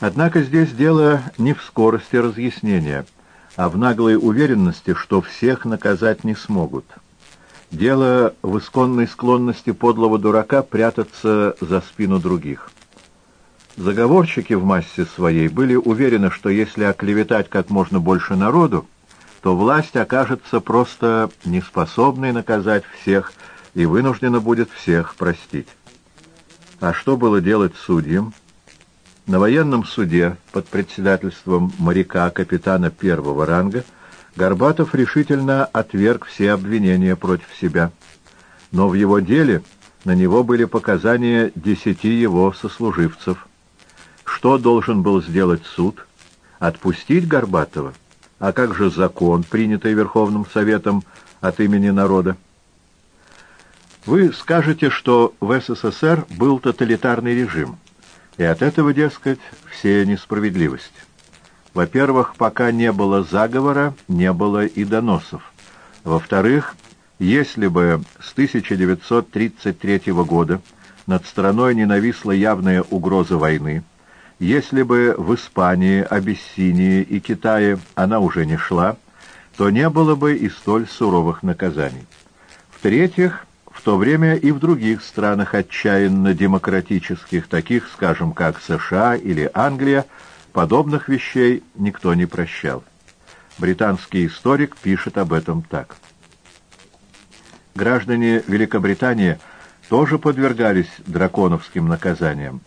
Однако здесь дело не в скорости разъяснения, а в наглой уверенности, что всех наказать не смогут. Дело в исконной склонности подлого дурака прятаться за спину других. Заговорщики в массе своей были уверены, что если оклеветать как можно больше народу, то власть окажется просто неспособной наказать всех и вынуждена будет всех простить. А что было делать судьям? На военном суде под председательством моряка капитана первого ранга Горбатов решительно отверг все обвинения против себя. Но в его деле на него были показания десяти его сослуживцев. Что должен был сделать суд? Отпустить Горбатова? А как же закон, принятый Верховным Советом от имени народа? Вы скажете, что в СССР был тоталитарный режим, и от этого, дескать, все несправедливости. Во-первых, пока не было заговора, не было и доносов. Во-вторых, если бы с 1933 года над страной не нависла явная угроза войны, если бы в Испании, Абиссинии и Китае она уже не шла, то не было бы и столь суровых наказаний. В-третьих, в то время и в других странах отчаянно демократических, таких, скажем, как США или Англия, Подобных вещей никто не прощал. Британский историк пишет об этом так. Граждане Великобритании тоже подвергались драконовским наказаниям.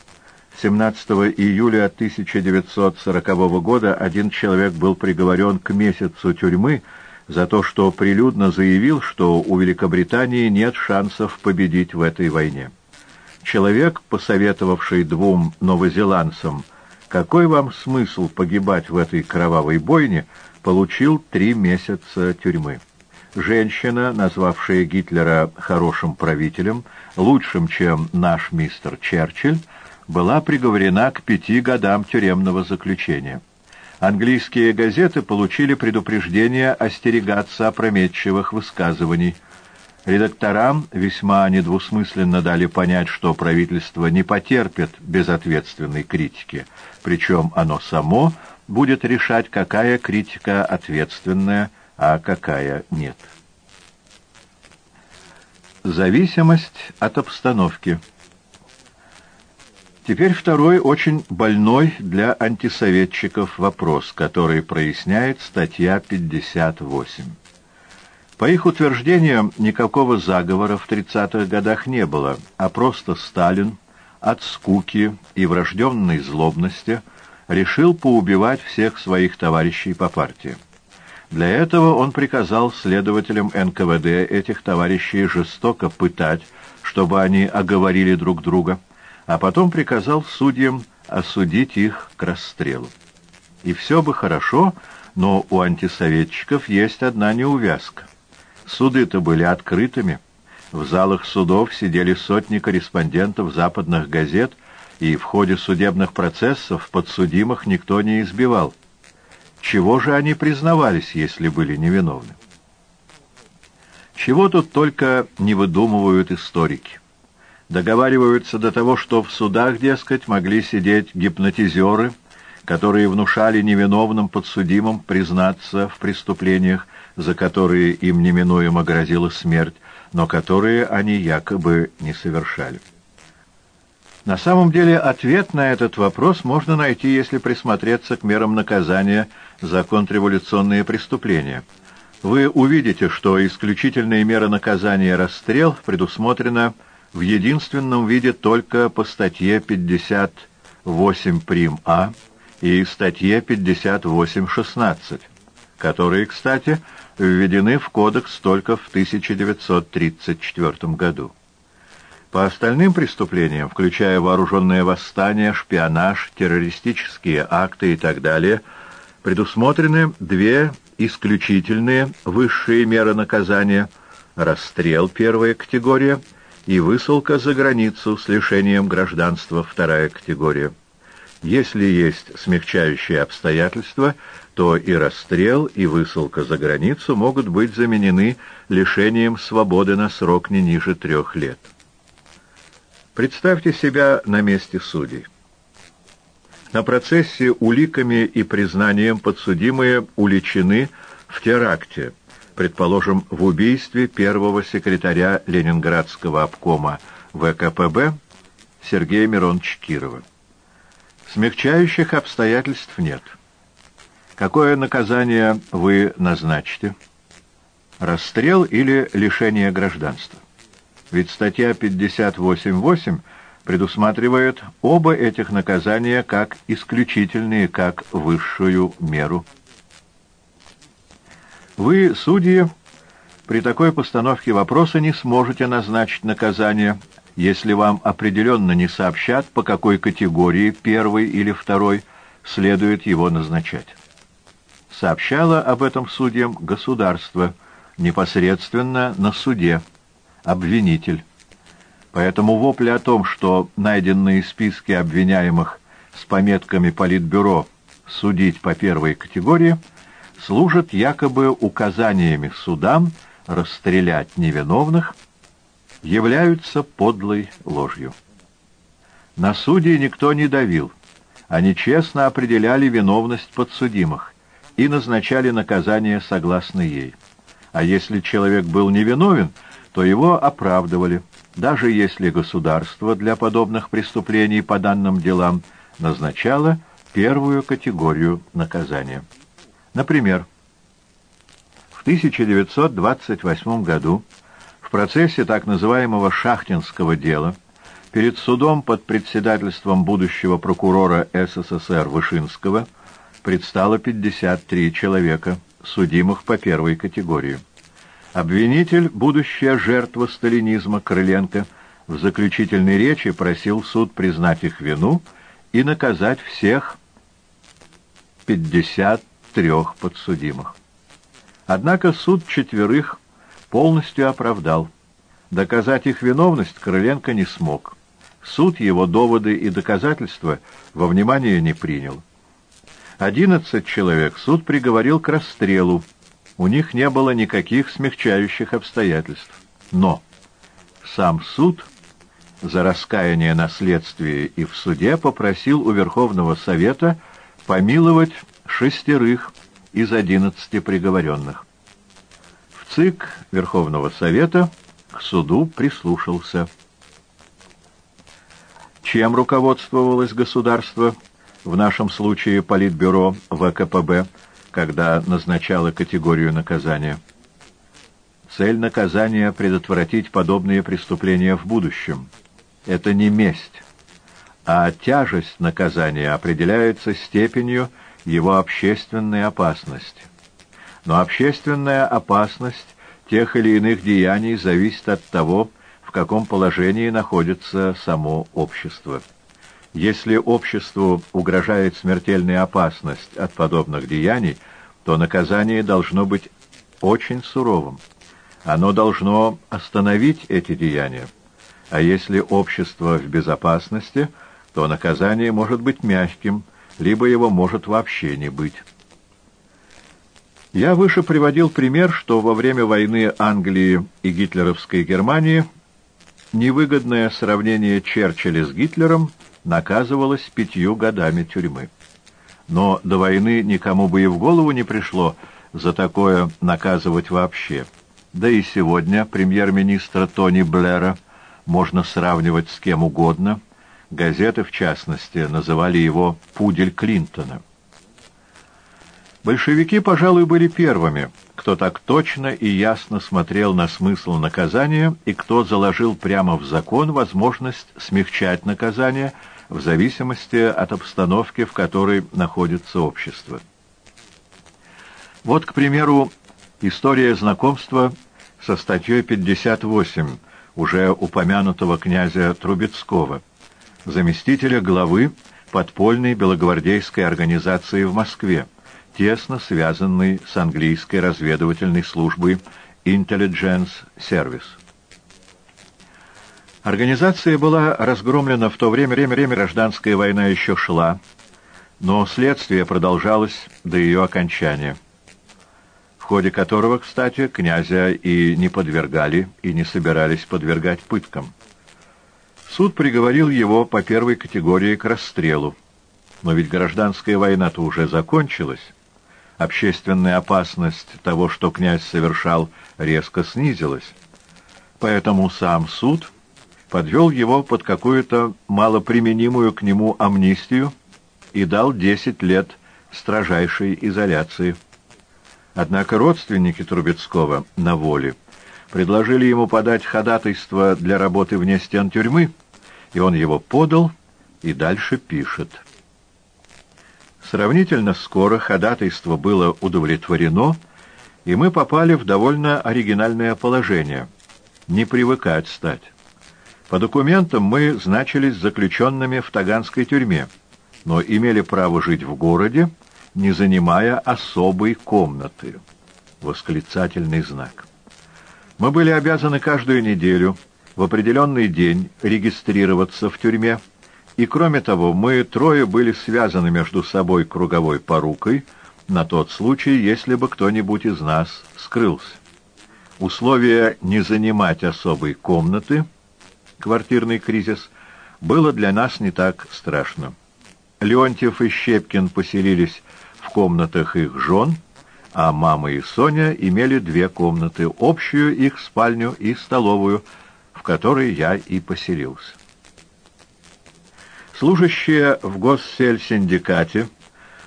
17 июля 1940 года один человек был приговорен к месяцу тюрьмы за то, что прилюдно заявил, что у Великобритании нет шансов победить в этой войне. Человек, посоветовавший двум новозеландцам какой вам смысл погибать в этой кровавой бойне, получил три месяца тюрьмы. Женщина, назвавшая Гитлера хорошим правителем, лучшим, чем наш мистер Черчилль, была приговорена к пяти годам тюремного заключения. Английские газеты получили предупреждение остерегаться опрометчивых высказываний – Редакторам весьма недвусмысленно дали понять, что правительство не потерпит безответственной критики, причем оно само будет решать, какая критика ответственная, а какая нет. Зависимость от обстановки. Теперь второй очень больной для антисоветчиков вопрос, который проясняет статья 58. По их утверждениям, никакого заговора в 30-х годах не было, а просто Сталин от скуки и врожденной злобности решил поубивать всех своих товарищей по партии. Для этого он приказал следователям НКВД этих товарищей жестоко пытать, чтобы они оговорили друг друга, а потом приказал судьям осудить их к расстрелу. И все бы хорошо, но у антисоветчиков есть одна неувязка. Суды-то были открытыми. В залах судов сидели сотни корреспондентов западных газет, и в ходе судебных процессов подсудимых никто не избивал. Чего же они признавались, если были невиновны? Чего тут только не выдумывают историки. Договариваются до того, что в судах, дескать, могли сидеть гипнотизеры, которые внушали невиновным подсудимым признаться в преступлениях, за которые им неминуемо грозила смерть, но которые они якобы не совершали. На самом деле ответ на этот вопрос можно найти, если присмотреться к мерам наказания за контрреволюционные преступления. Вы увидите, что исключительная мера наказания расстрел предусмотрена в единственном виде только по статье 58 прим. А и статье 58.16, которые, кстати, введены в кодекс только в 1934 году. По остальным преступлениям, включая вооруженное восстание, шпионаж, террористические акты и так далее, предусмотрены две исключительные высшие меры наказания – расстрел первая категория и высылка за границу с лишением гражданства вторая категория. Если есть смягчающие обстоятельства, то и расстрел, и высылка за границу могут быть заменены лишением свободы на срок не ниже трех лет. Представьте себя на месте судей. На процессе уликами и признанием подсудимые уличены в теракте, предположим, в убийстве первого секретаря Ленинградского обкома ВКПБ Сергея Мироновича Кирова. Смягчающих обстоятельств нет. Какое наказание вы назначите? Расстрел или лишение гражданства? Ведь статья 58.8 предусматривает оба этих наказания как исключительные, как высшую меру. Вы, судьи, при такой постановке вопроса не сможете назначить наказание, если вам определенно не сообщат, по какой категории, первой или второй, следует его назначать. Сообщало об этом судьям государство, непосредственно на суде, обвинитель. Поэтому вопли о том, что найденные списки обвиняемых с пометками Политбюро судить по первой категории служат якобы указаниями судам расстрелять невиновных, являются подлой ложью. На судей никто не давил, они честно определяли виновность подсудимых и назначали наказание согласно ей. А если человек был невиновен, то его оправдывали, даже если государство для подобных преступлений по данным делам назначало первую категорию наказания. Например, в 1928 году в процессе так называемого «шахтинского дела» перед судом под председательством будущего прокурора СССР Вышинского предстало 53 человека, судимых по первой категории. Обвинитель, будущая жертва сталинизма Крыленко, в заключительной речи просил суд признать их вину и наказать всех 53 подсудимых. Однако суд четверых полностью оправдал. Доказать их виновность Крыленко не смог. Суд его доводы и доказательства во внимание не принял. Одиннадцать человек суд приговорил к расстрелу, у них не было никаких смягчающих обстоятельств. Но сам суд за раскаяние на следствии и в суде попросил у Верховного Совета помиловать шестерых из одиннадцати приговоренных. В ЦИК Верховного Совета к суду прислушался. Чем руководствовалось государство, в нашем случае Политбюро ВКПБ, когда назначала категорию наказания. Цель наказания — предотвратить подобные преступления в будущем. Это не месть, а тяжесть наказания определяется степенью его общественной опасности. Но общественная опасность тех или иных деяний зависит от того, в каком положении находится само общество. Если обществу угрожает смертельная опасность от подобных деяний, то наказание должно быть очень суровым. Оно должно остановить эти деяния. А если общество в безопасности, то наказание может быть мягким, либо его может вообще не быть. Я выше приводил пример, что во время войны Англии и гитлеровской Германии невыгодное сравнение Черчилля с Гитлером – наказывалась пятью годами тюрьмы. Но до войны никому бы и в голову не пришло за такое наказывать вообще. Да и сегодня премьер-министра Тони Блэра можно сравнивать с кем угодно. Газеты, в частности, называли его «пудель Клинтона». Большевики, пожалуй, были первыми, кто так точно и ясно смотрел на смысл наказания и кто заложил прямо в закон возможность смягчать наказание в зависимости от обстановки, в которой находится общество. Вот, к примеру, история знакомства со статьей 58 уже упомянутого князя Трубецкого, заместителя главы подпольной белогвардейской организации в Москве, тесно связанный с английской разведывательной службой Intelligence Service. Организация была разгромлена в то время, время, время гражданская война еще шла, но следствие продолжалось до ее окончания, в ходе которого, кстати, князя и не подвергали, и не собирались подвергать пыткам. Суд приговорил его по первой категории к расстрелу. Но ведь гражданская война-то уже закончилась. Общественная опасность того, что князь совершал, резко снизилась. Поэтому сам суд подвел его под какую-то малоприменимую к нему амнистию и дал десять лет строжайшей изоляции. Однако родственники Трубецкого на воле предложили ему подать ходатайство для работы вне стен тюрьмы, и он его подал и дальше пишет. Сравнительно скоро ходатайство было удовлетворено, и мы попали в довольно оригинальное положение. Не привыкать стать. По документам мы значились заключенными в Таганской тюрьме, но имели право жить в городе, не занимая особой комнаты. Восклицательный знак. Мы были обязаны каждую неделю в определенный день регистрироваться в тюрьме, и кроме того, мы трое были связаны между собой круговой порукой на тот случай, если бы кто-нибудь из нас скрылся. Условие не занимать особой комнаты, квартирный кризис, было для нас не так страшно. Леонтьев и Щепкин поселились в комнатах их жен, а мама и Соня имели две комнаты, общую их спальню и столовую, в которой я и поселился. Служащие в госсельсиндикате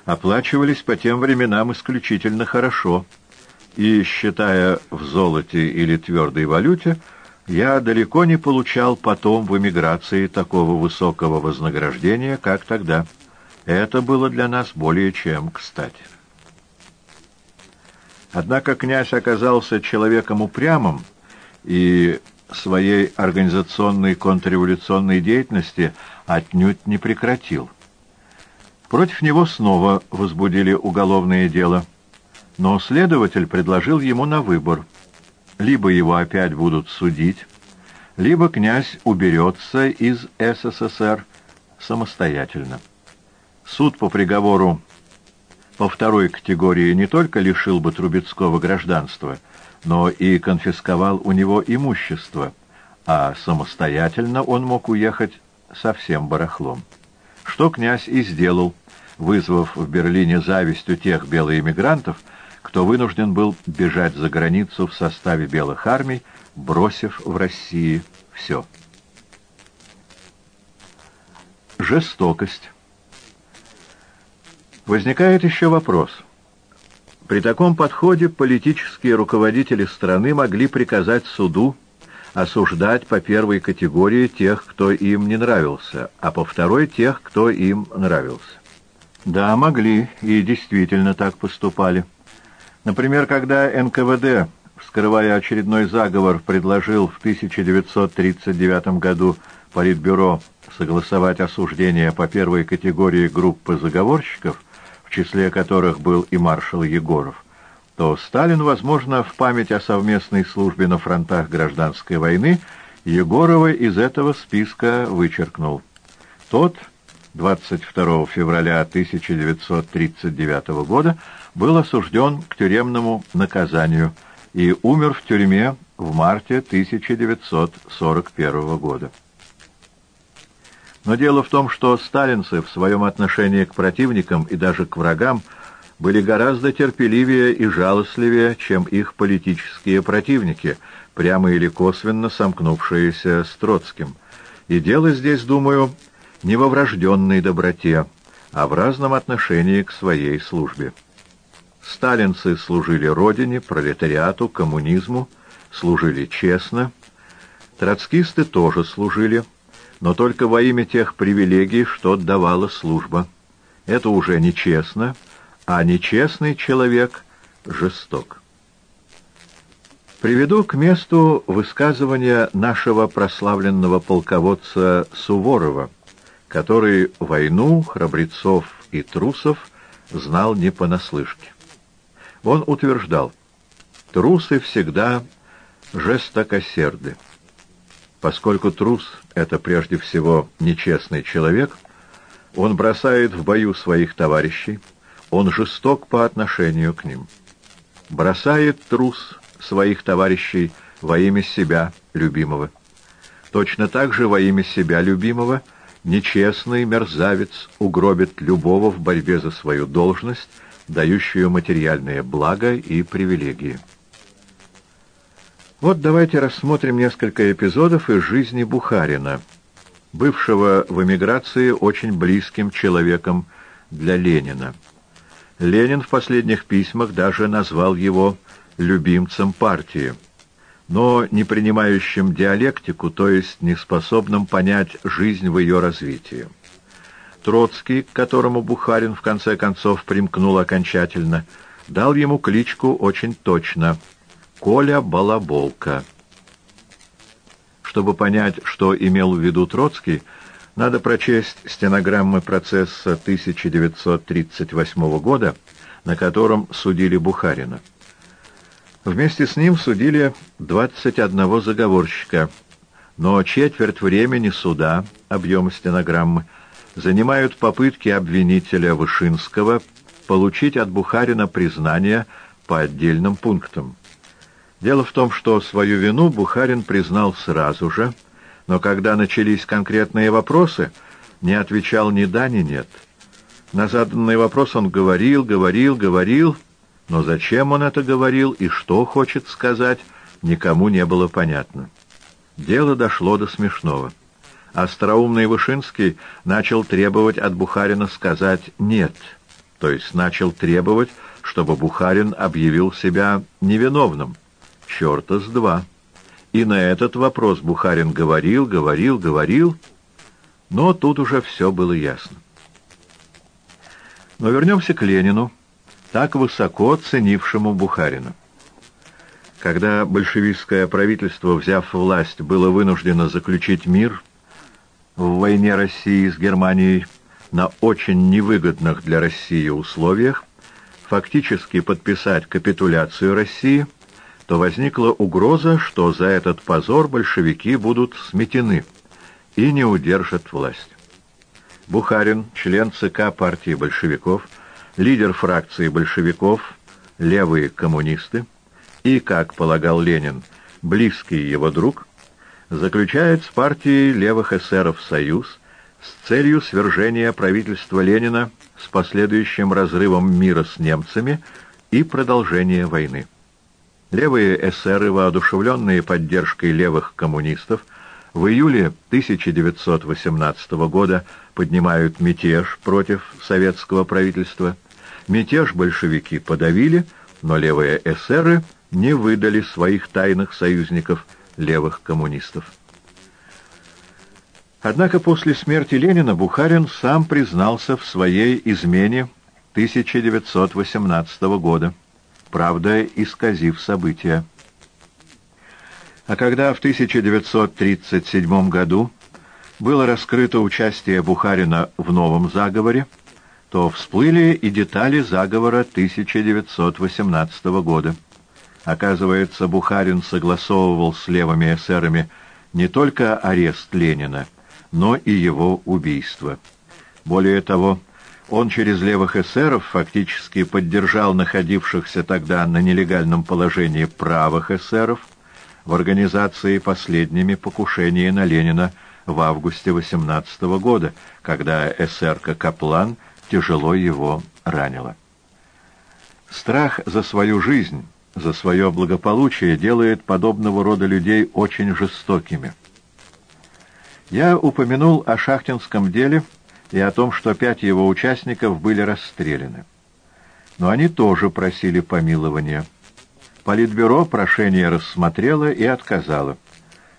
оплачивались по тем временам исключительно хорошо, и, считая в золоте или твердой валюте, я далеко не получал потом в эмиграции такого высокого вознаграждения, как тогда. Это было для нас более чем кстати. Однако князь оказался человеком упрямым и своей организационной контрреволюционной деятельности – отнюдь не прекратил. Против него снова возбудили уголовное дело, но следователь предложил ему на выбор. Либо его опять будут судить, либо князь уберется из СССР самостоятельно. Суд по приговору по второй категории не только лишил бы Трубецкого гражданства, но и конфисковал у него имущество, а самостоятельно он мог уехать со всем барахлом. Что князь и сделал, вызвав в Берлине зависть у тех белоэмигрантов, кто вынужден был бежать за границу в составе белых армий, бросив в России все. Жестокость. Возникает еще вопрос. При таком подходе политические руководители страны могли приказать суду осуждать по первой категории тех, кто им не нравился, а по второй тех, кто им нравился. Да, могли и действительно так поступали. Например, когда НКВД, вскрывая очередной заговор, предложил в 1939 году Политбюро согласовать осуждение по первой категории группы заговорщиков, в числе которых был и маршал Егоров, то Сталин, возможно, в память о совместной службе на фронтах гражданской войны, Егорова из этого списка вычеркнул. Тот 22 февраля 1939 года был осужден к тюремному наказанию и умер в тюрьме в марте 1941 года. Но дело в том, что сталинцы в своем отношении к противникам и даже к врагам – были гораздо терпеливее и жалостливее, чем их политические противники, прямо или косвенно сомкнувшиеся с Троцким. И дело здесь, думаю, не во врожденной доброте, а в разном отношении к своей службе. Сталинцы служили родине, пролетариату, коммунизму, служили честно. Троцкисты тоже служили, но только во имя тех привилегий, что давала служба. Это уже нечестно, а нечестный человек жесток. Приведу к месту высказывания нашего прославленного полководца Суворова, который войну храбрецов и трусов знал не понаслышке. Он утверждал, трусы всегда жестокосерды. Поскольку трус — это прежде всего нечестный человек, он бросает в бою своих товарищей, он жесток по отношению к ним. Бросает трус своих товарищей во имя себя, любимого. Точно так же во имя себя, любимого, Нечестный мерзавец угробит любого в борьбе за свою должность, дающую материальные блага и привилегии. Вот давайте рассмотрим несколько эпизодов из жизни Бухарина, бывшего в эмиграции очень близким человеком для Ленина. Ленин в последних письмах даже назвал его любимцем партии, но не принимающим диалектику, то есть не способным понять жизнь в ее развитии. Троцкий, к которому Бухарин в конце концов примкнул окончательно, дал ему кличку очень точно — Коля Балаболка. Чтобы понять, что имел в виду Троцкий, надо прочесть стенограммы процесса 1938 года, на котором судили Бухарина. Вместе с ним судили 21 заговорщика, но четверть времени суда, объем стенограммы, занимают попытки обвинителя Вышинского получить от Бухарина признание по отдельным пунктам. Дело в том, что свою вину Бухарин признал сразу же, но когда начались конкретные вопросы, не отвечал ни да, ни нет. На заданный вопрос он говорил, говорил, говорил, но зачем он это говорил и что хочет сказать, никому не было понятно. Дело дошло до смешного. Остроумный Вышинский начал требовать от Бухарина сказать «нет», то есть начал требовать, чтобы Бухарин объявил себя невиновным. Черта с два. И на этот вопрос Бухарин говорил, говорил, говорил, но тут уже все было ясно. Но вернемся к Ленину, так высоко ценившему Бухарина. Когда большевистское правительство, взяв власть, было вынуждено заключить мир в войне России с Германией на очень невыгодных для России условиях, фактически подписать капитуляцию России – то возникла угроза, что за этот позор большевики будут сметены и не удержат власть. Бухарин, член ЦК партии большевиков, лидер фракции большевиков, левые коммунисты и, как полагал Ленин, близкий его друг, заключает с партией левых эсеров союз с целью свержения правительства Ленина с последующим разрывом мира с немцами и продолжения войны. Левые эсеры, воодушевленные поддержкой левых коммунистов, в июле 1918 года поднимают мятеж против советского правительства. Мятеж большевики подавили, но левые эсеры не выдали своих тайных союзников, левых коммунистов. Однако после смерти Ленина Бухарин сам признался в своей измене 1918 года правда, исказив события. А когда в 1937 году было раскрыто участие Бухарина в новом заговоре, то всплыли и детали заговора 1918 года. Оказывается, Бухарин согласовывал с левыми эсерами не только арест Ленина, но и его убийство. Более того, он через левых эсеров фактически поддержал находившихся тогда на нелегальном положении правых эсеров в организации последними покушения на Ленина в августе 18 года, когда эсерка Каплан тяжело его ранила. Страх за свою жизнь, за свое благополучие делает подобного рода людей очень жестокими. Я упомянул о шахтинском деле – и о том, что пять его участников были расстреляны. Но они тоже просили помилования. Политбюро прошение рассмотрело и отказало.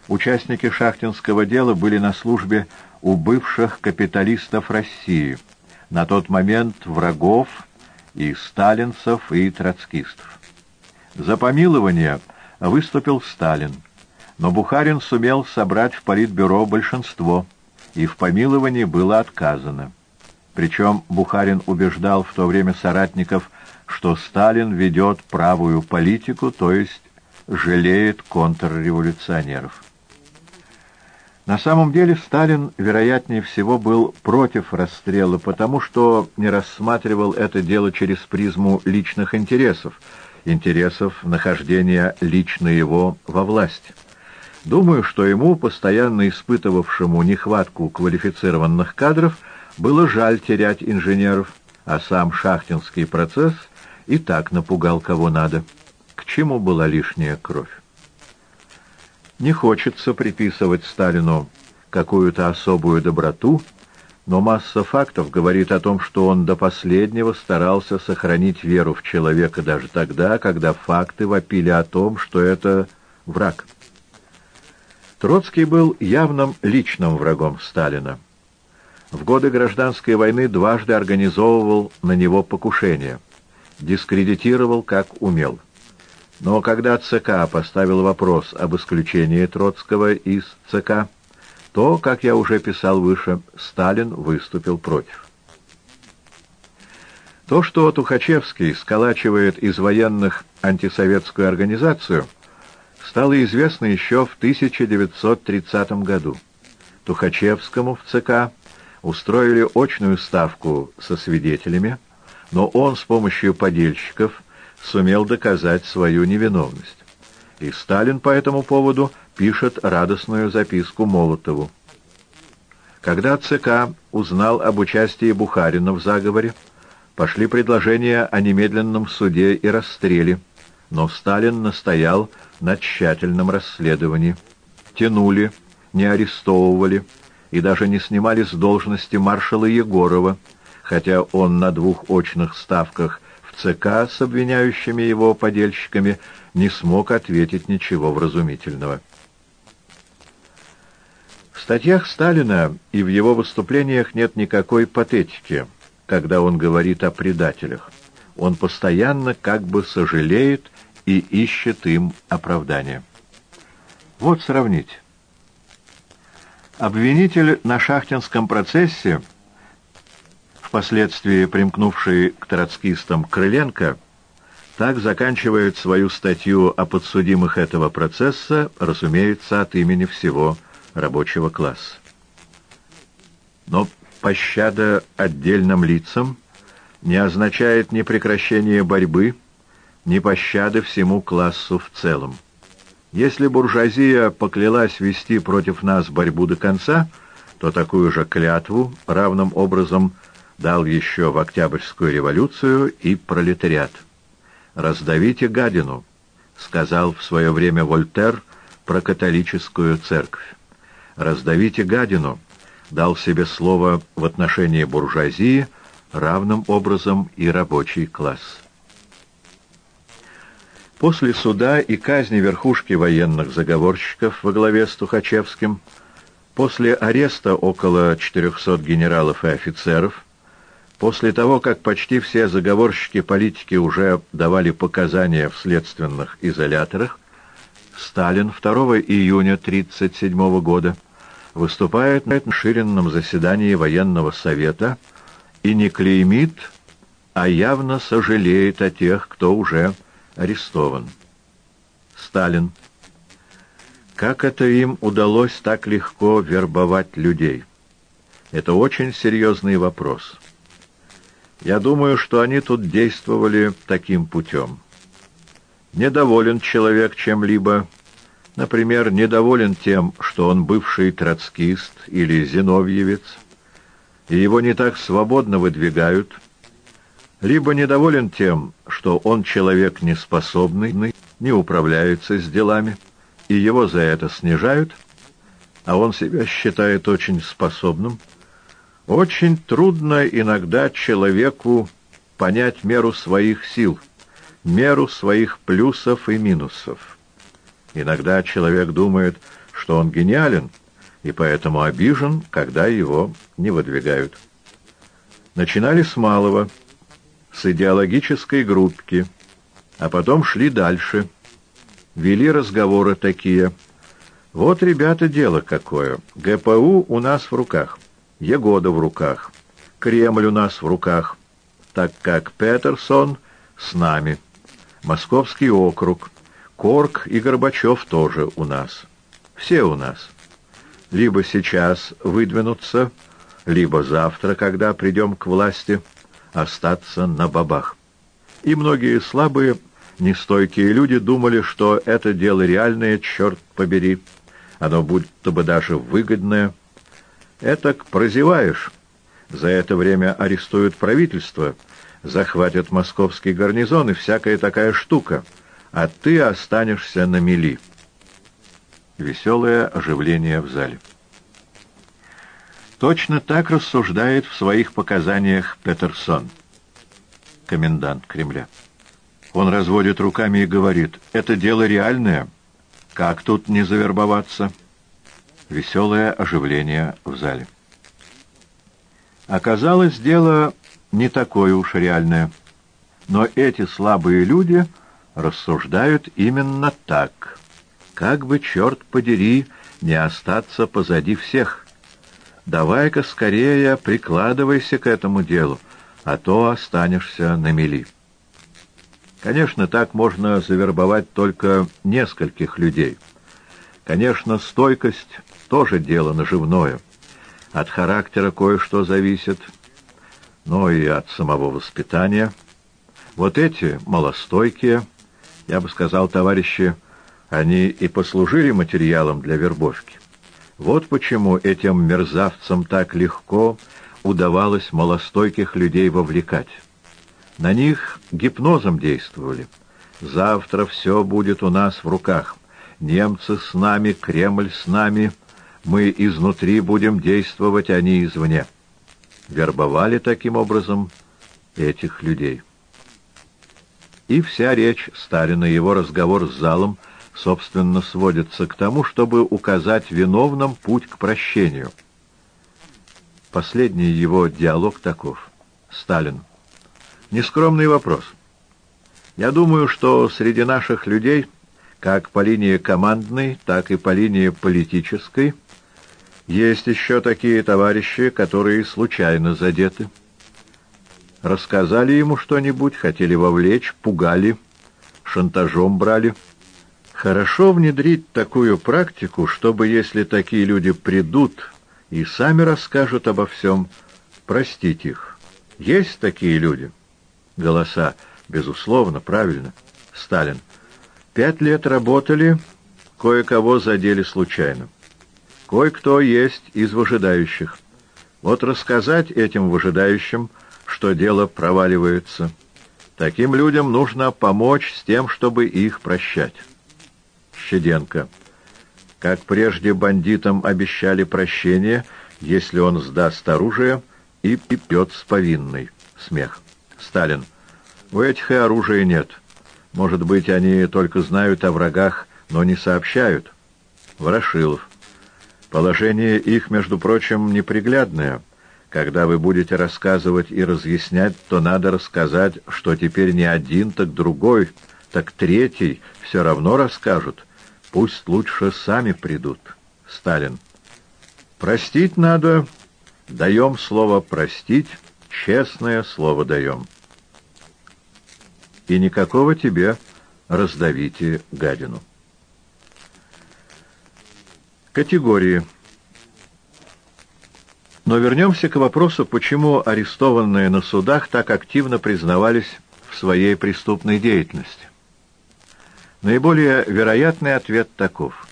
Участники шахтинского дела были на службе у бывших капиталистов России, на тот момент врагов и сталинцев, и троцкистов. За помилование выступил Сталин, но Бухарин сумел собрать в Политбюро большинство – и в помиловании было отказано. Причем Бухарин убеждал в то время соратников, что Сталин ведет правую политику, то есть жалеет контрреволюционеров. На самом деле Сталин, вероятнее всего, был против расстрела, потому что не рассматривал это дело через призму личных интересов, интересов нахождения лично его во власти. Думаю, что ему, постоянно испытывавшему нехватку квалифицированных кадров, было жаль терять инженеров, а сам шахтинский процесс и так напугал кого надо. К чему была лишняя кровь? Не хочется приписывать Сталину какую-то особую доброту, но масса фактов говорит о том, что он до последнего старался сохранить веру в человека даже тогда, когда факты вопили о том, что это враг. Троцкий был явным личным врагом Сталина. В годы гражданской войны дважды организовывал на него покушение, дискредитировал как умел. Но когда ЦК поставил вопрос об исключении Троцкого из ЦК, то, как я уже писал выше, Сталин выступил против. То, что Тухачевский сколачивает из военных антисоветскую организацию – стало известно еще в 1930 году. Тухачевскому в ЦК устроили очную ставку со свидетелями, но он с помощью подельщиков сумел доказать свою невиновность. И Сталин по этому поводу пишет радостную записку Молотову. Когда ЦК узнал об участии Бухарина в заговоре, пошли предложения о немедленном суде и расстреле, но Сталин настоял на тщательном расследовании. Тянули, не арестовывали и даже не снимали с должности маршала Егорова, хотя он на двух очных ставках в ЦК с обвиняющими его подельщиками не смог ответить ничего вразумительного. В статьях Сталина и в его выступлениях нет никакой патетики, когда он говорит о предателях. Он постоянно как бы сожалеет и ищет им оправдание. Вот сравнить. Обвинитель на шахтинском процессе, впоследствии примкнувший к троцкистам Крыленко, так заканчивает свою статью о подсудимых этого процесса, разумеется, от имени всего рабочего класса. Но пощада отдельным лицам не означает ни прекращение борьбы, ни пощады всему классу в целом. Если буржуазия поклялась вести против нас борьбу до конца, то такую же клятву равным образом дал еще в Октябрьскую революцию и пролетариат. «Раздавите гадину», — сказал в свое время Вольтер про католическую церковь. «Раздавите гадину», — дал себе слово в отношении буржуазии, равным образом и рабочий класс. После суда и казни верхушки военных заговорщиков во главе с Тухачевским, после ареста около 400 генералов и офицеров, после того, как почти все заговорщики-политики уже давали показания в следственных изоляторах, Сталин 2 июня 1937 года выступает на расширенном заседании военного совета и не клеймит, а явно сожалеет о тех, кто уже арестован. Сталин. Как это им удалось так легко вербовать людей? Это очень серьезный вопрос. Я думаю, что они тут действовали таким путем. Недоволен человек чем-либо, например, недоволен тем, что он бывший троцкист или зиновьевец, и его не так свободно выдвигают, либо недоволен тем, что он человек неспособный, не управляется с делами, и его за это снижают, а он себя считает очень способным, очень трудно иногда человеку понять меру своих сил, меру своих плюсов и минусов. Иногда человек думает, что он гениален, и поэтому обижен, когда его не выдвигают. Начинали с малого – с идеологической группки, а потом шли дальше. Вели разговоры такие. Вот, ребята, дело какое. ГПУ у нас в руках, Егода в руках, Кремль у нас в руках, так как Петерсон с нами, Московский округ, Корк и Горбачев тоже у нас. Все у нас. Либо сейчас выдвинутся, либо завтра, когда придем к власти – остаться на бабах. И многие слабые, нестойкие люди думали, что это дело реальное, черт побери, оно будто бы даже выгодное. Этак прозеваешь. За это время арестуют правительство, захватят московский гарнизон и всякая такая штука, а ты останешься на мели. Веселое оживление в зале. Точно так рассуждает в своих показаниях Петерсон, комендант Кремля. Он разводит руками и говорит, это дело реальное, как тут не завербоваться? Веселое оживление в зале. Оказалось, дело не такое уж реальное. Но эти слабые люди рассуждают именно так. Как бы, черт подери, не остаться позади всех. Давай-ка скорее прикладывайся к этому делу, а то останешься на мели. Конечно, так можно завербовать только нескольких людей. Конечно, стойкость — тоже дело наживное. От характера кое-что зависит, но и от самого воспитания. Вот эти малостойкие, я бы сказал, товарищи, они и послужили материалом для вербовки. Вот почему этим мерзавцам так легко удавалось малостойких людей вовлекать. На них гипнозом действовали. Завтра все будет у нас в руках. Немцы с нами, Кремль с нами. Мы изнутри будем действовать, а не извне. Вербовали таким образом этих людей. И вся речь Сталина, его разговор с залом, собственно, сводится к тому, чтобы указать виновным путь к прощению. Последний его диалог таков. Сталин. Нескромный вопрос. Я думаю, что среди наших людей, как по линии командной, так и по линии политической, есть еще такие товарищи, которые случайно задеты. Рассказали ему что-нибудь, хотели вовлечь, пугали, шантажом брали. Хорошо внедрить такую практику, чтобы, если такие люди придут и сами расскажут обо всем, простить их. Есть такие люди?» Голоса. Безусловно, правильно. Сталин. Пять лет работали, кое-кого задели случайно. Кое-кто есть из выжидающих. Вот рассказать этим выжидающим, что дело проваливается. Таким людям нужно помочь с тем, чтобы их прощать. Щеденко. Как прежде бандитам обещали прощение, если он сдаст оружие и пипет с повинной. Смех. Сталин. У этих и оружия нет. Может быть, они только знают о врагах, но не сообщают. Ворошилов. Положение их, между прочим, неприглядное. Когда вы будете рассказывать и разъяснять, то надо рассказать, что теперь не один, так другой, так третий все равно расскажут. Пусть лучше сами придут. Сталин. Простить надо. Даем слово простить. Честное слово даем. И никакого тебе раздавите гадину. Категории. Но вернемся к вопросу, почему арестованные на судах так активно признавались в своей преступной деятельности. Наиболее вероятный ответ таков.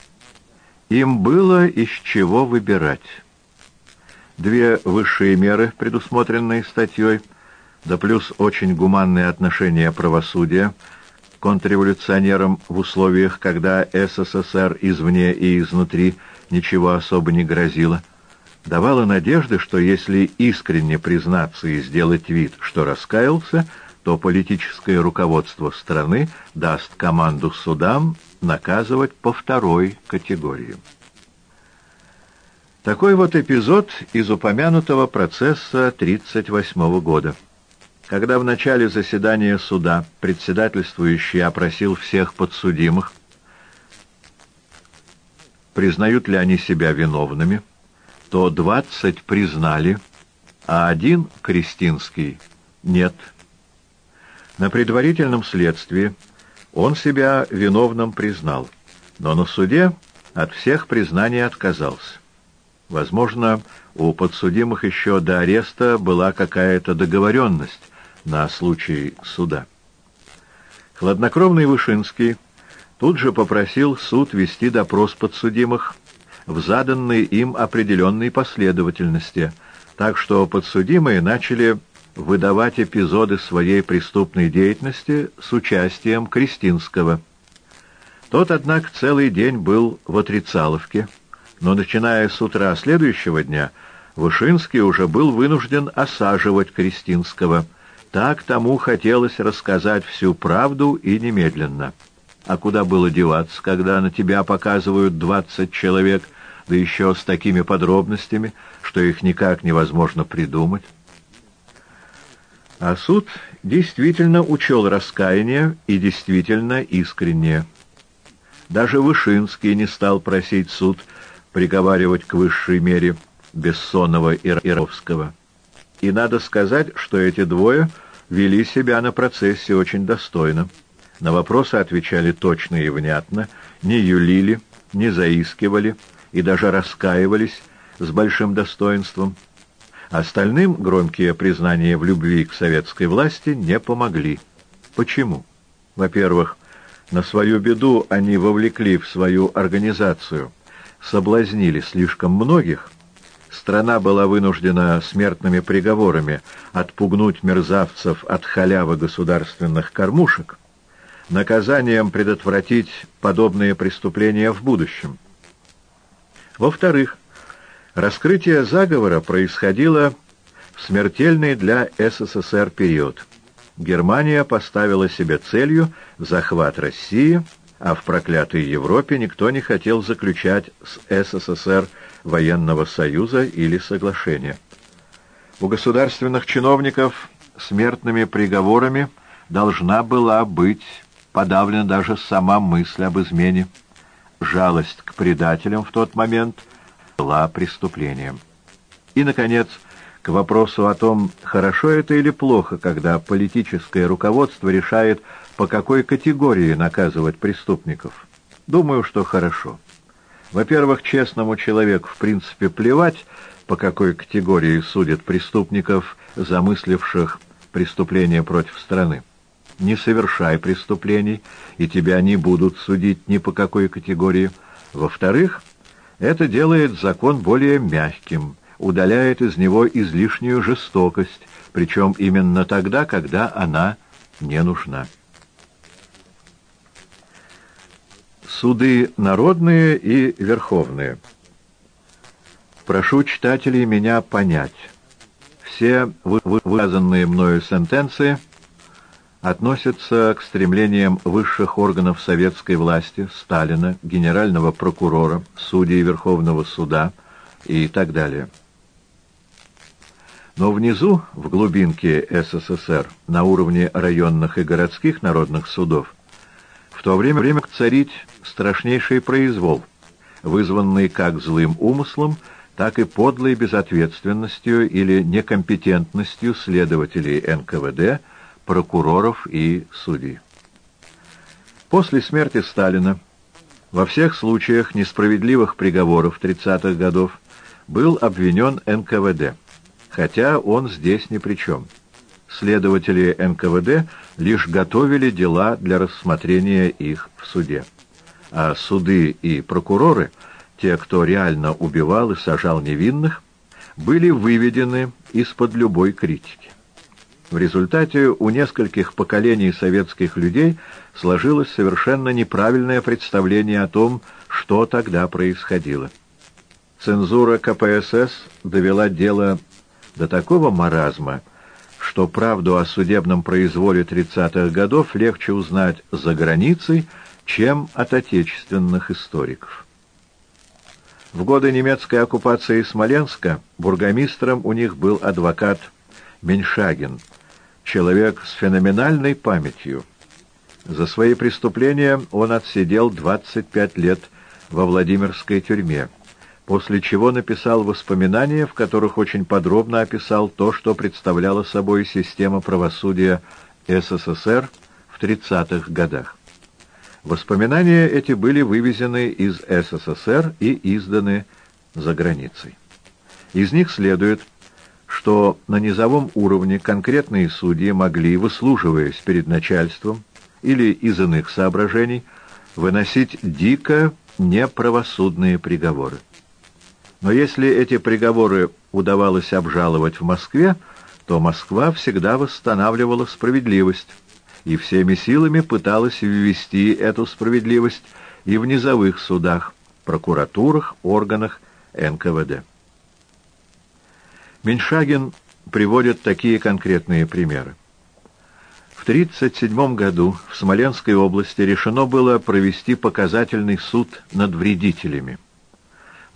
Им было из чего выбирать. Две высшие меры, предусмотренные статьей, да плюс очень гуманное отношение правосудия к контрреволюционерам в условиях, когда СССР извне и изнутри ничего особо не грозило, давало надежды, что если искренне признаться и сделать вид, что раскаялся, то политическое руководство страны даст команду судам наказывать по второй категории. Такой вот эпизод из упомянутого процесса 1938 года. Когда в начале заседания суда председательствующий опросил всех подсудимых, признают ли они себя виновными, то двадцать признали, а один, Кристинский, нет. На предварительном следствии он себя виновным признал, но на суде от всех признаний отказался. Возможно, у подсудимых еще до ареста была какая-то договоренность на случай суда. Хладнокровный Вышинский тут же попросил суд вести допрос подсудимых в заданной им определенной последовательности, так что подсудимые начали выдавать эпизоды своей преступной деятельности с участием Кристинского. Тот, однако, целый день был в отрицаловке, но, начиная с утра следующего дня, Вышинский уже был вынужден осаживать Кристинского. Так тому хотелось рассказать всю правду и немедленно. А куда было деваться, когда на тебя показывают двадцать человек, да еще с такими подробностями, что их никак невозможно придумать? А суд действительно учел раскаяние и действительно искреннее. Даже Вышинский не стал просить суд приговаривать к высшей мере Бессонова и Ировского. И надо сказать, что эти двое вели себя на процессе очень достойно. На вопросы отвечали точно и внятно, не юлили, не заискивали и даже раскаивались с большим достоинством. Остальным громкие признания в любви к советской власти не помогли. Почему? Во-первых, на свою беду они вовлекли в свою организацию, соблазнили слишком многих. Страна была вынуждена смертными приговорами отпугнуть мерзавцев от халявы государственных кормушек, наказанием предотвратить подобные преступления в будущем. Во-вторых, Раскрытие заговора происходило в смертельный для СССР период. Германия поставила себе целью захват России, а в проклятой Европе никто не хотел заключать с СССР военного союза или соглашения. У государственных чиновников смертными приговорами должна была быть подавлена даже сама мысль об измене. Жалость к предателям в тот момент – была преступлением. И, наконец, к вопросу о том, хорошо это или плохо, когда политическое руководство решает, по какой категории наказывать преступников. Думаю, что хорошо. Во-первых, честному человеку в принципе плевать, по какой категории судят преступников, замысливших преступления против страны. Не совершай преступлений, и тебя не будут судить ни по какой категории. Во-вторых, это делает закон более мягким, удаляет из него излишнюю жестокость, причем именно тогда, когда она не нужна. Суды народные и верховные. Прошу читателей меня понять. Все высказанные мною сентенции — относятся к стремлениям высших органов советской власти, Сталина, генерального прокурора, судей Верховного суда и так далее. Но внизу, в глубинке СССР, на уровне районных и городских народных судов, в то время, время царить страшнейший произвол, вызванный как злым умыслом, так и подлой безответственностью или некомпетентностью следователей НКВД – прокуроров и судей. После смерти Сталина во всех случаях несправедливых приговоров 30-х годов был обвинен НКВД, хотя он здесь ни при чем. Следователи НКВД лишь готовили дела для рассмотрения их в суде. А суды и прокуроры, те, кто реально убивал и сажал невинных, были выведены из-под любой критики. В результате у нескольких поколений советских людей сложилось совершенно неправильное представление о том, что тогда происходило. Цензура КПСС довела дело до такого маразма, что правду о судебном произволе 30-х годов легче узнать за границей, чем от отечественных историков. В годы немецкой оккупации Смоленска бургомистром у них был адвокат Меньшагин – человек с феноменальной памятью. За свои преступления он отсидел 25 лет во Владимирской тюрьме, после чего написал воспоминания, в которых очень подробно описал то, что представляла собой система правосудия СССР в 30-х годах. Воспоминания эти были вывезены из СССР и изданы за границей. Из них следует, что на низовом уровне конкретные судьи могли, выслуживаясь перед начальством или из иных соображений, выносить дико неправосудные приговоры. Но если эти приговоры удавалось обжаловать в Москве, то Москва всегда восстанавливала справедливость и всеми силами пыталась ввести эту справедливость и в низовых судах, прокуратурах, органах НКВД. Меньшагин приводит такие конкретные примеры. В 1937 году в Смоленской области решено было провести показательный суд над вредителями.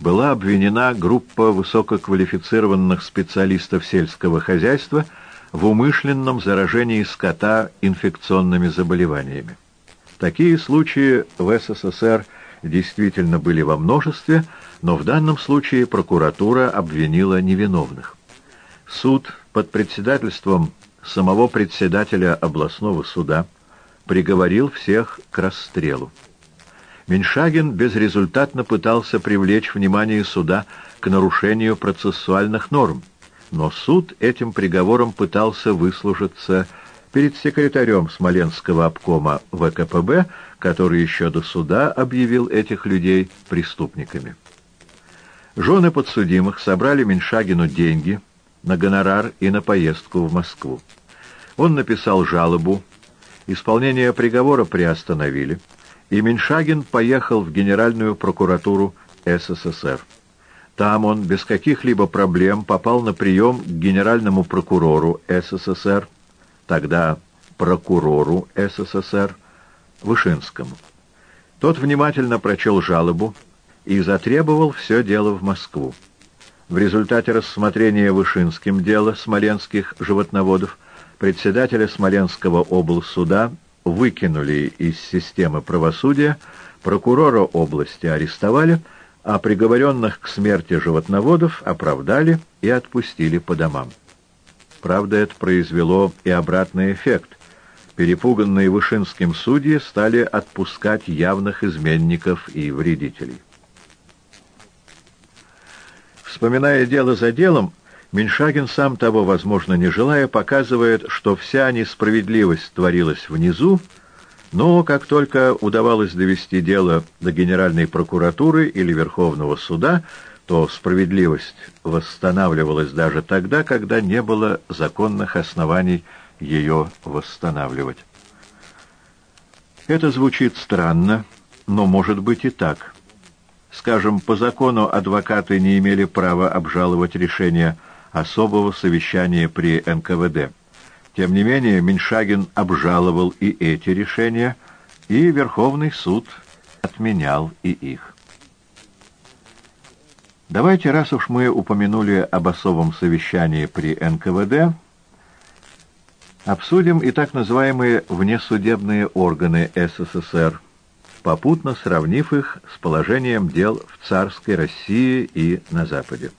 Была обвинена группа высококвалифицированных специалистов сельского хозяйства в умышленном заражении скота инфекционными заболеваниями. Такие случаи в СССР действительно были во множестве, но в данном случае прокуратура обвинила невиновных. Суд под председательством самого председателя областного суда приговорил всех к расстрелу. Меньшагин безрезультатно пытался привлечь внимание суда к нарушению процессуальных норм, но суд этим приговором пытался выслужиться перед секретарем Смоленского обкома ВКПБ, который еще до суда объявил этих людей преступниками. Жены подсудимых собрали Меньшагину деньги на гонорар и на поездку в Москву. Он написал жалобу, исполнение приговора приостановили, и Меньшагин поехал в Генеральную прокуратуру СССР. Там он без каких-либо проблем попал на прием к генеральному прокурору СССР, тогда прокурору СССР, Вышинскому. Тот внимательно прочел жалобу и затребовал все дело в Москву. В результате рассмотрения Вышинским дела смоленских животноводов председателя Смоленского облсуда выкинули из системы правосудия, прокурора области арестовали, а приговоренных к смерти животноводов оправдали и отпустили по домам. Правда, это произвело и обратный эффект. Перепуганные Вышинским судьи стали отпускать явных изменников и вредителей. Вспоминая дело за делом, Меньшагин, сам того, возможно, не желая, показывает, что вся несправедливость творилась внизу, но как только удавалось довести дело до Генеральной прокуратуры или Верховного суда, то справедливость восстанавливалась даже тогда, когда не было законных оснований ее восстанавливать. Это звучит странно, но может быть и так. Скажем, по закону адвокаты не имели права обжаловать решение особого совещания при НКВД. Тем не менее, Меньшагин обжаловал и эти решения, и Верховный суд отменял и их. Давайте, раз уж мы упомянули об особом совещании при НКВД, обсудим и так называемые внесудебные органы СССР, попутно сравнив их с положением дел в царской России и на Западе.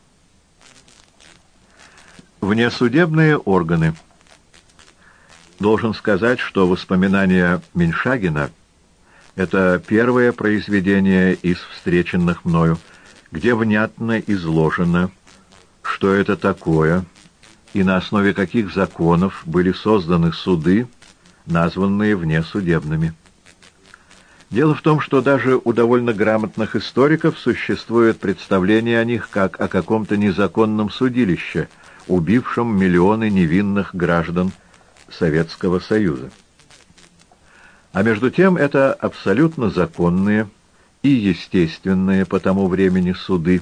Внесудебные органы. Должен сказать, что воспоминания Меньшагина — это первое произведение из встреченных мною, где внятно изложено, что это такое и на основе каких законов были созданы суды, названные внесудебными. Дело в том, что даже у довольно грамотных историков существует представление о них как о каком-то незаконном судилище — убившим миллионы невинных граждан Советского Союза. А между тем это абсолютно законные и естественные по тому времени суды,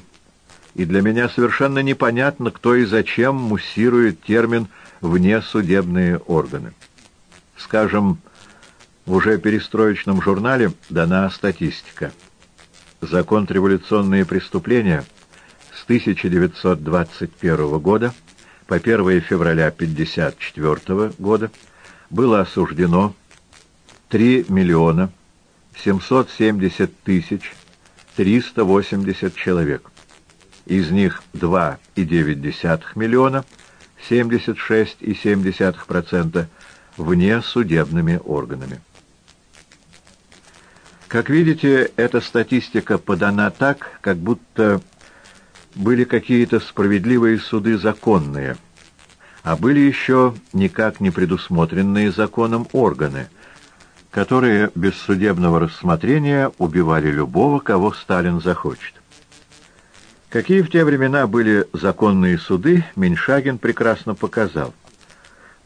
и для меня совершенно непонятно, кто и зачем муссирует термин «внесудебные органы». Скажем, в уже перестроечном журнале дана статистика. За контрреволюционные преступления с 1921 года – по 1 февраля 1954 года было осуждено 3 миллиона 770 тысяч 380 человек. Из них 2,9 миллиона 76,7% вне судебными органами. Как видите, эта статистика подана так, как будто были какие-то справедливые суды законные, а были еще никак не предусмотренные законом органы, которые без судебного рассмотрения убивали любого, кого Сталин захочет. Какие в те времена были законные суды, Меньшагин прекрасно показал.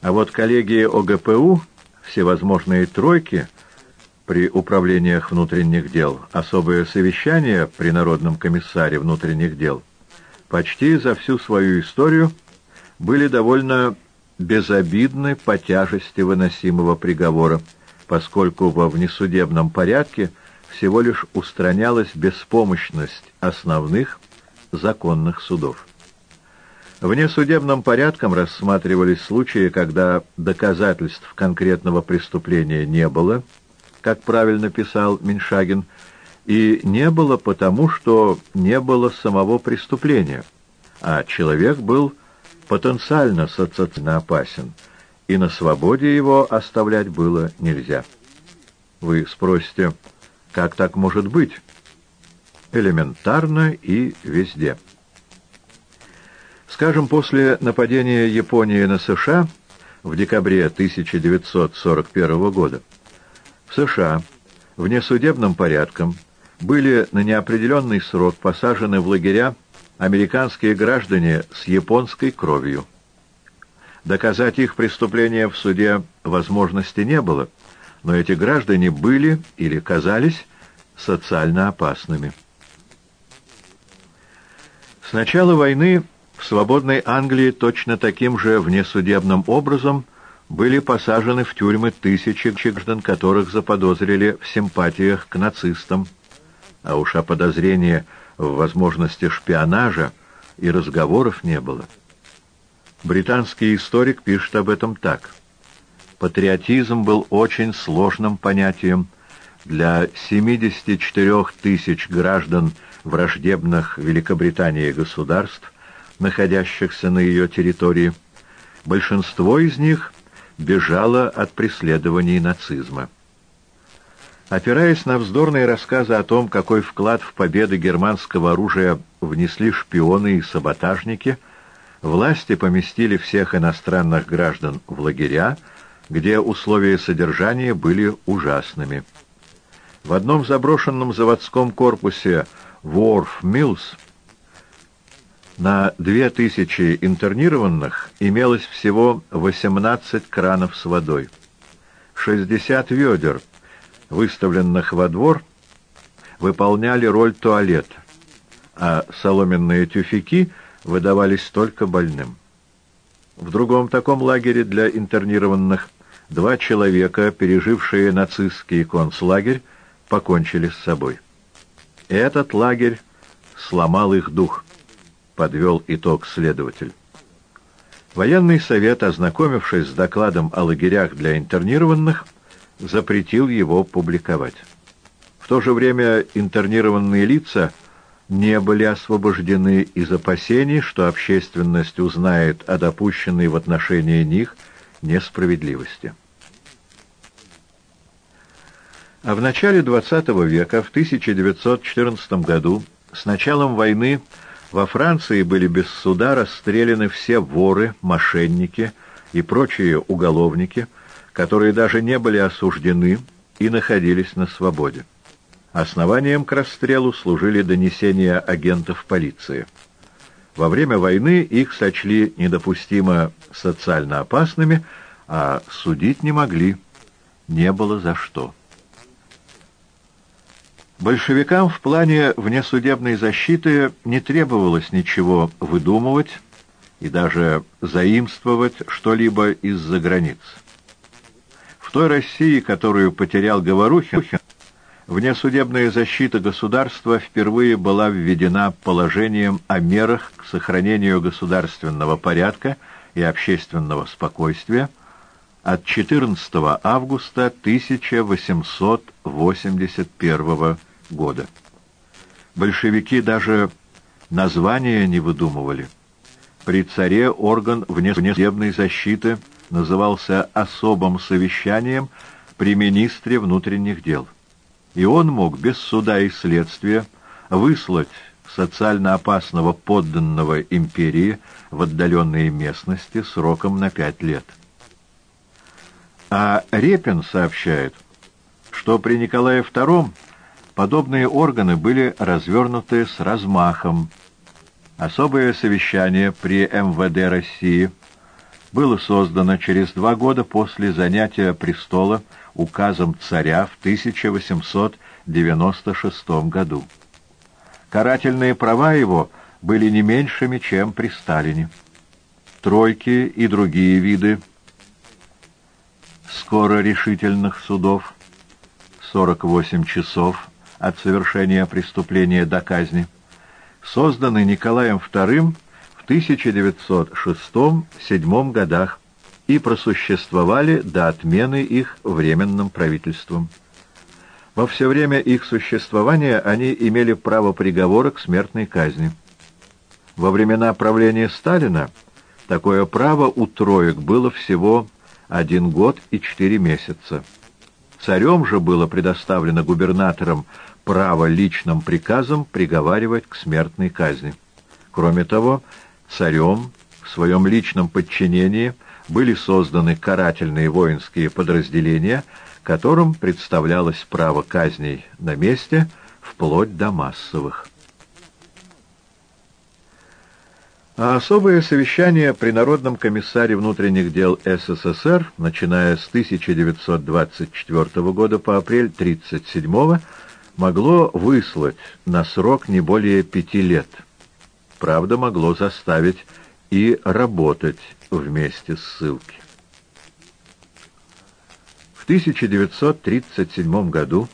А вот коллегии ОГПУ, всевозможные тройки при управлениях внутренних дел, особое совещание при Народном комиссаре внутренних дел, почти за всю свою историю были довольно безобидны по тяжести выносимого приговора, поскольку во внесудебном порядке всего лишь устранялась беспомощность основных законных судов. Внесудебным порядком рассматривались случаи, когда доказательств конкретного преступления не было, как правильно писал Меньшагин, и не было потому, что не было самого преступления, а человек был потенциально социально опасен, и на свободе его оставлять было нельзя. Вы спросите, как так может быть? элементарно и везде. Скажем, после нападения Японии на США в декабре 1941 года в США внесудебным порядком были на неопределенный срок посажены в лагеря американские граждане с японской кровью. Доказать их преступления в суде возможности не было, но эти граждане были или казались социально опасными. С начала войны в свободной Англии точно таким же внесудебным образом были посажены в тюрьмы тысячи граждан, которых заподозрили в симпатиях к нацистам, а уж о подозрении в возможности шпионажа и разговоров не было. Британский историк пишет об этом так. Патриотизм был очень сложным понятием для 74 тысяч граждан враждебных Великобритании государств, находящихся на ее территории, большинство из них бежало от преследований нацизма. Опираясь на вздорные рассказы о том, какой вклад в победы германского оружия внесли шпионы и саботажники, власти поместили всех иностранных граждан в лагеря, где условия содержания были ужасными. В одном заброшенном заводском корпусе Ворф Миллс на 2000 интернированных имелось всего 18 кранов с водой. 60 ведер, выставленных во двор, выполняли роль туалета, а соломенные тюфяки выдавались только больным. В другом таком лагере для интернированных два человека, пережившие нацистский концлагерь, покончили с собой. Этот лагерь сломал их дух, подвел итог следователь. Военный совет, ознакомившись с докладом о лагерях для интернированных, запретил его публиковать. В то же время интернированные лица не были освобождены из опасений, что общественность узнает о допущенной в отношении них несправедливости. А в начале XX века, в 1914 году, с началом войны во Франции были без суда расстреляны все воры, мошенники и прочие уголовники, которые даже не были осуждены и находились на свободе. Основанием к расстрелу служили донесения агентов полиции. Во время войны их сочли недопустимо социально опасными, а судить не могли, не было за что. Большевикам в плане внесудебной защиты не требовалось ничего выдумывать и даже заимствовать что-либо из-за границ. В той России, которую потерял Говорухин, внесудебная защита государства впервые была введена положением о мерах к сохранению государственного порядка и общественного спокойствия от 14 августа 1881 года года. Большевики даже названия не выдумывали. При царе орган внесудебной защиты назывался особым совещанием при министре внутренних дел. И он мог без суда и следствия выслать социально опасного подданного империи в отдаленные местности сроком на пять лет. А Репин сообщает, что при Николае II Подобные органы были развернуты с размахом, Особое совещание при МВД России было создано через два года после занятия престола указом царя в 1896 году. Карательные права его были не меньшими, чем при Сталине. Тройки и другие виды скоро решительных судов, 48 часов от совершения преступления до казни, созданы Николаем II в 1906-1907 годах и просуществовали до отмены их Временным правительством. Во все время их существования они имели право приговора к смертной казни. Во времена правления Сталина такое право у троек было всего один год и четыре месяца. Царем же было предоставлено губернаторам право личным приказом приговаривать к смертной казни. Кроме того, царем в своем личном подчинении – были созданы карательные воинские подразделения, которым представлялось право казней на месте вплоть до массовых. А особое совещание при Народном комиссаре внутренних дел СССР, начиная с 1924 года по апрель 1937 могло выслать на срок не более пяти лет. Правда, могло заставить и работать вместе ссылки. В 1937 году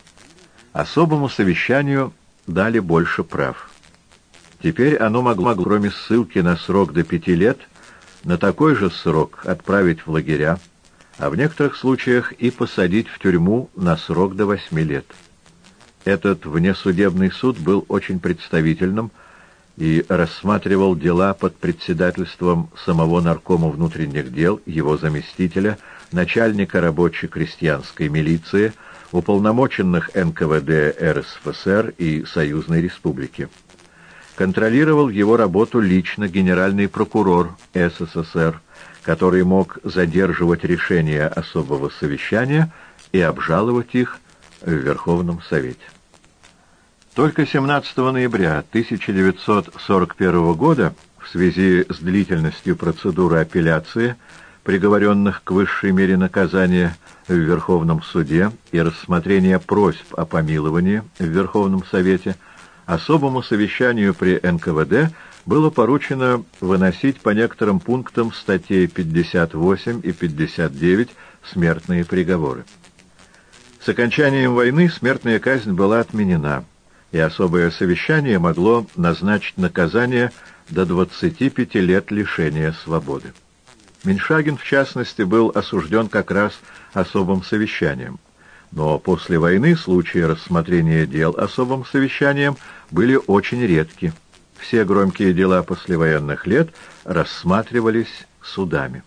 особому совещанию дали больше прав. Теперь оно могло, кроме ссылки на срок до пяти лет, на такой же срок отправить в лагеря, а в некоторых случаях и посадить в тюрьму на срок до восьми лет. Этот внесудебный суд был очень представительным, и рассматривал дела под председательством самого наркома внутренних дел, его заместителя, начальника рабочей крестьянской милиции, уполномоченных НКВД РСФСР и Союзной Республики. Контролировал его работу лично генеральный прокурор СССР, который мог задерживать решения особого совещания и обжаловать их в Верховном Совете. Только 17 ноября 1941 года в связи с длительностью процедуры апелляции приговоренных к высшей мере наказания в Верховном суде и рассмотрения просьб о помиловании в Верховном Совете, особому совещанию при НКВД было поручено выносить по некоторым пунктам статей 58 и 59 смертные приговоры. С окончанием войны смертная казнь была отменена – и особое совещание могло назначить наказание до 25 лет лишения свободы. Меньшагин, в частности, был осужден как раз особым совещанием. Но после войны случаи рассмотрения дел особым совещанием были очень редки. Все громкие дела послевоенных лет рассматривались судами.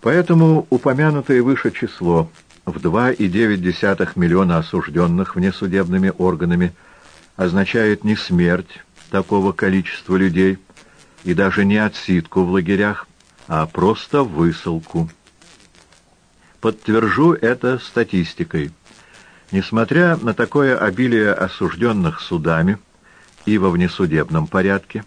Поэтому упомянутое выше число в 2,9 миллиона осужденных внесудебными органами означает не смерть такого количества людей и даже не отсидку в лагерях, а просто высылку. Подтвержу это статистикой. Несмотря на такое обилие осужденных судами и во внесудебном порядке,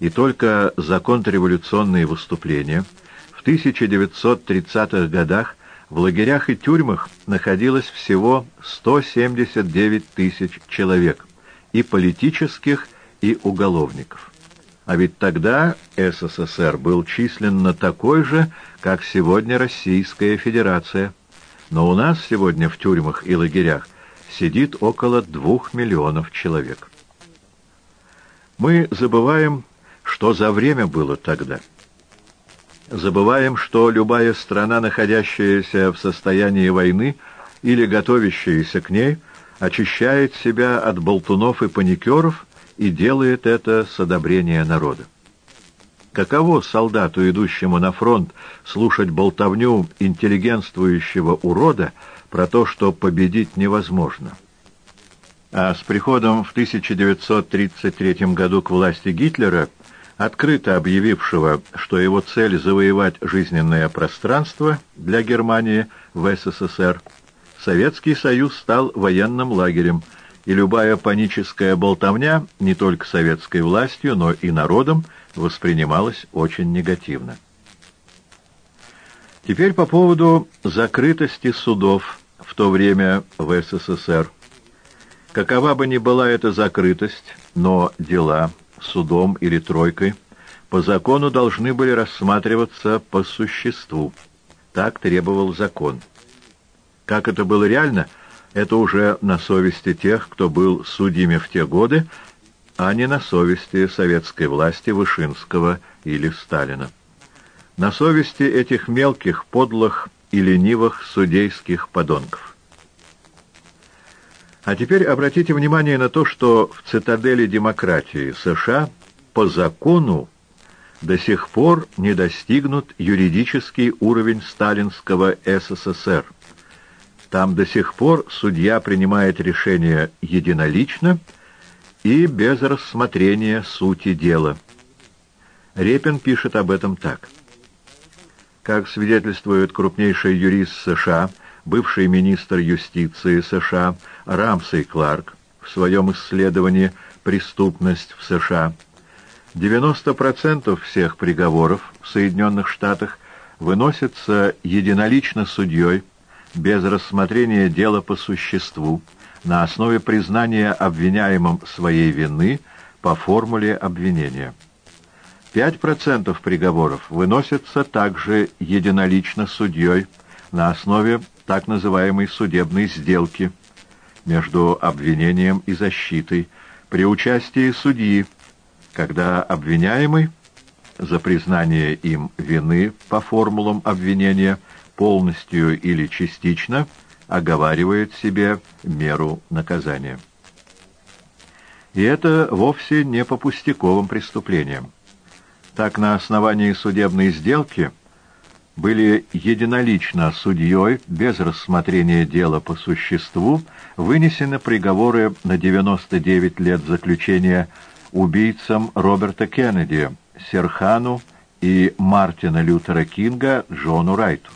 и только за контрреволюционные выступления, в 1930-х годах в лагерях и тюрьмах находилось всего 179 тысяч человек, и политических, и уголовников. А ведь тогда СССР был численно такой же, как сегодня Российская Федерация. Но у нас сегодня в тюрьмах и лагерях сидит около двух миллионов человек. Мы забываем, что за время было тогда – Забываем, что любая страна, находящаяся в состоянии войны или готовящаяся к ней, очищает себя от болтунов и паникеров и делает это с одобрения народа. Каково солдату, идущему на фронт, слушать болтовню интеллигентствующего урода про то, что победить невозможно? А с приходом в 1933 году к власти Гитлера – открыто объявившего, что его цель завоевать жизненное пространство для Германии в СССР, Советский Союз стал военным лагерем, и любая паническая болтовня не только советской властью, но и народом воспринималась очень негативно. Теперь по поводу закрытости судов в то время в СССР. Какова бы ни была эта закрытость, но дела судом или тройкой по закону должны были рассматриваться по существу. Так требовал закон. Как это было реально – это уже на совести тех, кто был судьями в те годы, а не на совести советской власти Вышинского или Сталина. На совести этих мелких, подлых и ленивых судейских подонков. А теперь обратите внимание на то, что в цитадели демократии США по закону до сих пор не достигнут юридический уровень сталинского СССР – там до сих пор судья принимает решение единолично и без рассмотрения сути дела. Репин пишет об этом так. Как свидетельствует крупнейший юрист США, бывший министр юстиции США Рамсей Кларк в своем исследовании «Преступность в США», 90% всех приговоров в Соединенных Штатах выносятся единолично судьей, без рассмотрения дела по существу, на основе признания обвиняемым своей вины по формуле обвинения. 5% приговоров выносятся также единолично судьей на основе так называемой судебной сделки между обвинением и защитой при участии судьи, когда обвиняемый за признание им вины по формулам обвинения – полностью или частично оговаривает себе меру наказания. И это вовсе не по пустяковым преступлениям. Так, на основании судебной сделки были единолично судьей, без рассмотрения дела по существу, вынесены приговоры на 99 лет заключения убийцам Роберта Кеннеди, Серхану и Мартина Лютера Кинга Джону Райту.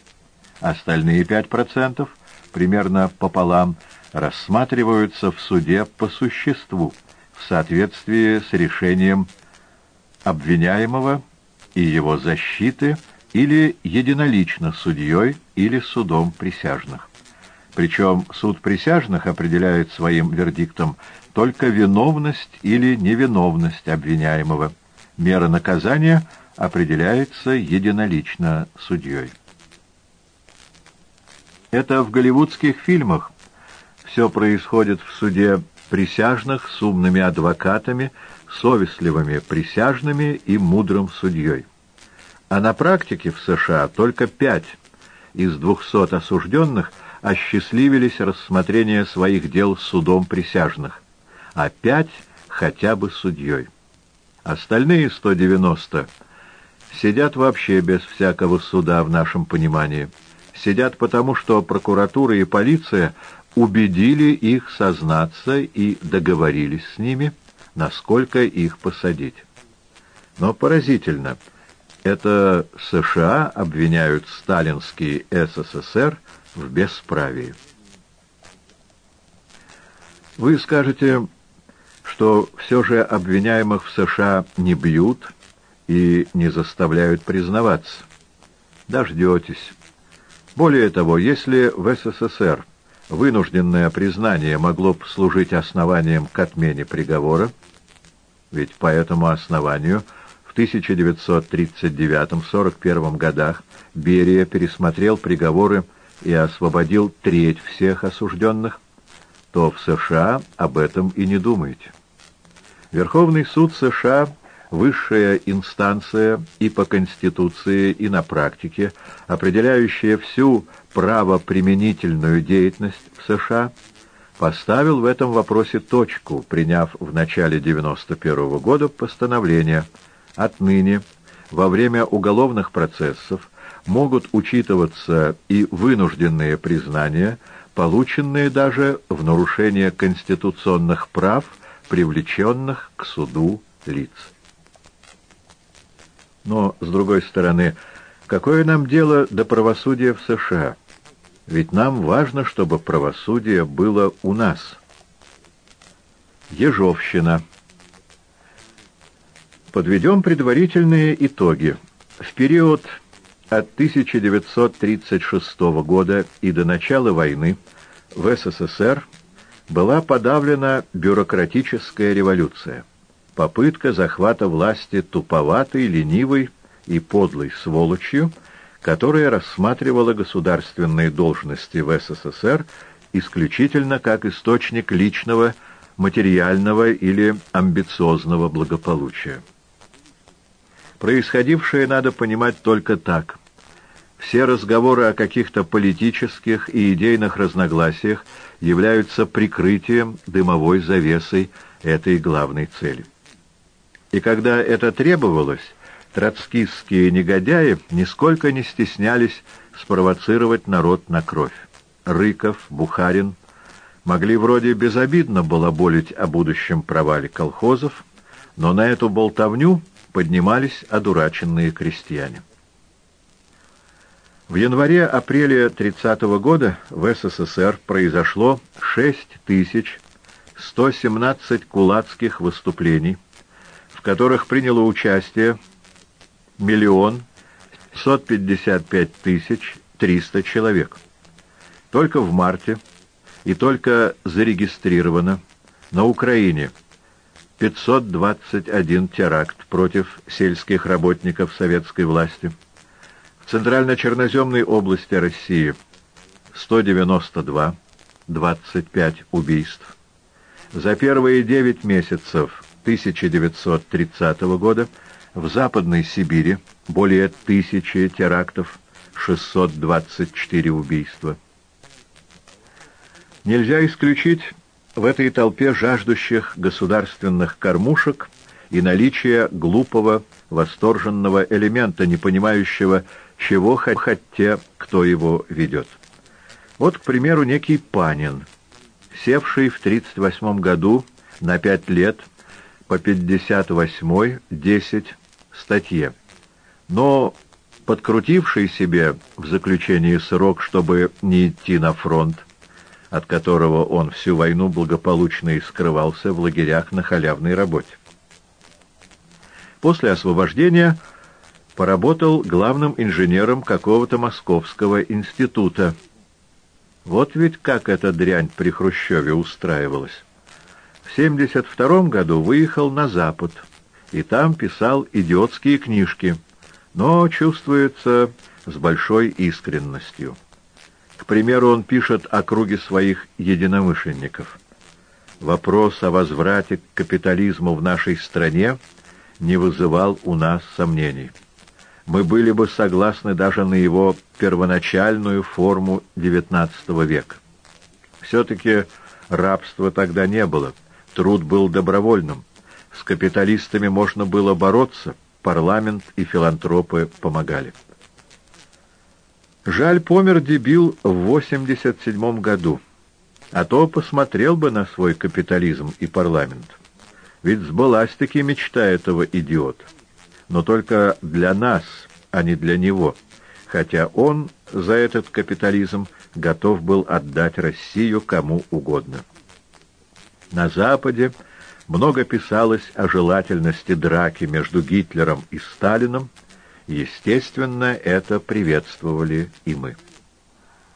Остальные 5%, примерно пополам, рассматриваются в суде по существу, в соответствии с решением обвиняемого и его защиты или единолично судьей или судом присяжных. Причем суд присяжных определяет своим вердиктом только виновность или невиновность обвиняемого. Мера наказания определяется единолично судьей. Это в голливудских фильмах. Все происходит в суде присяжных с умными адвокатами, совестливыми присяжными и мудрым судьей. А на практике в США только пять из двухсот осужденных осчастливились рассмотрение своих дел судом присяжных, а пять хотя бы судьей. Остальные 190 сидят вообще без всякого суда в нашем понимании – сидят потому, что прокуратура и полиция убедили их сознаться и договорились с ними, насколько их посадить. Но поразительно, это США обвиняют сталинский СССР в бесправии. Вы скажете, что все же обвиняемых в США не бьют и не заставляют признаваться. Дождетесь. Более того, если в СССР вынужденное признание могло служить основанием к отмене приговора, ведь по этому основанию 1939-41 годах Берия пересмотрел приговоры и освободил треть всех осужденных, то в США об этом и не думаете. Верховный суд США высшая инстанция и по Конституции, и на практике, определяющая всю правоприменительную деятельность в США, поставил в этом вопросе точку, приняв в начале 91 -го года постановление «Отныне во время уголовных процессов могут учитываться и вынужденные признания, полученные даже в нарушение конституционных прав, привлеченных к суду лиц». Но, с другой стороны, какое нам дело до правосудия в США? Ведь нам важно, чтобы правосудие было у нас. Ежовщина. Подведем предварительные итоги. В период от 1936 года и до начала войны в СССР была подавлена бюрократическая революция, попытка захвата власти туповатой, ленивой и подлой сволочью, которая рассматривала государственные должности в СССР исключительно как источник личного, материального или амбициозного благополучия. Происходившее надо понимать только так. Все разговоры о каких-то политических и идейных разногласиях являются прикрытием дымовой завесой этой главной цели. И когда это требовалось, троцкистские негодяи нисколько не стеснялись спровоцировать народ на кровь. Рыков, Бухарин могли вроде безобидно балаболить о будущем провале колхозов, но на эту болтовню поднимались одураченные крестьяне. В январе-апреле 30 -го года в СССР произошло 6117 кулацких выступлений, в которых приняло участие миллион 155 тысяч 300 человек. Только в марте и только зарегистрировано на Украине 521 теракт против сельских работников советской власти. В Центрально-Черноземной области России 192, 25 убийств. За первые 9 месяцев 1930 года в Западной Сибири более тысячи терактов, 624 убийства. Нельзя исключить в этой толпе жаждущих государственных кормушек и наличие глупого, восторженного элемента, не понимающего, чего хотят те, кто его ведет. Вот, к примеру, некий Панин, севший в 1938 году на пять лет по 58-й 10 статье, но подкрутивший себе в заключении срок, чтобы не идти на фронт, от которого он всю войну благополучно и скрывался в лагерях на халявной работе. После освобождения поработал главным инженером какого-то московского института. Вот ведь как эта дрянь при Хрущеве устраивалась. В 1972 году выехал на Запад, и там писал идиотские книжки, но, чувствуется, с большой искренностью. Примеру, он пишет о круге своих единомышленников. Вопрос о возврате к капитализму в нашей стране не вызывал у нас сомнений. Мы были бы согласны даже на его первоначальную форму XIX века. Все-таки рабства тогда не было, труд был добровольным. С капиталистами можно было бороться, парламент и филантропы помогали. Жаль, помер дебил в 87 году, а то посмотрел бы на свой капитализм и парламент. Ведь сбылась-таки мечта этого идиота. Но только для нас, а не для него, хотя он за этот капитализм готов был отдать Россию кому угодно. На Западе много писалось о желательности драки между Гитлером и Сталином, Естественно, это приветствовали и мы.